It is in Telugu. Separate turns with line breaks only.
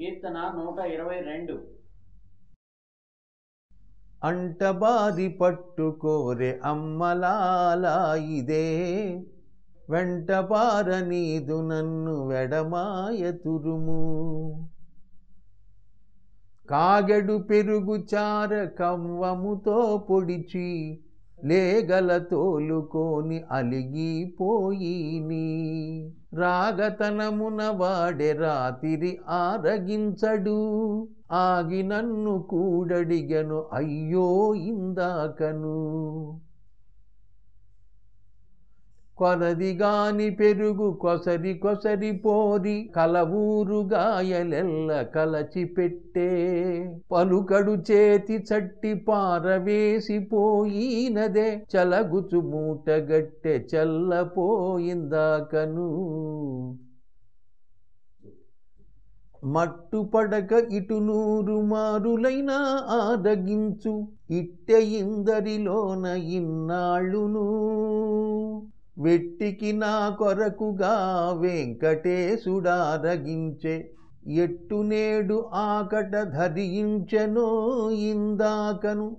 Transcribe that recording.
కీర్తన నూట ఇరవై రెండు.
అంటబారి పట్టుకోరె అమ్మలాలా ఇదే వెంటపార నీదు నన్ను వెడమాయ తురుము. కాగెడు పెరుగు చార కవ్వముతో పొడిచి లేగల తోలుకోని అలిగిపోయి రాగతనమున వాడే రాతిరి ఆరగించడు. ఆగి నన్ను కూడడిగను అయ్యో ఇందాకను. కొలదిగాని పెరుగు కొసరి కొసరి పోరి కలవూరు గాయలెల్ల కలచి పెట్టే పలుకడు చేతి చట్టి పారవేసిపోయినదే చలగుచు మూటగట్టె చల్లపోయిందాకను. మట్టుపడక ఇటు నూరు మారులైనా ఆరగించు ఇట్టె ఇందరిలోన ఇన్నాళ్ళును. వెట్టికి నా కొరకుగా వెంకటేశుడారగించే ఎట్టు నేడు ఆకట ధరించెనో ఇందాకను.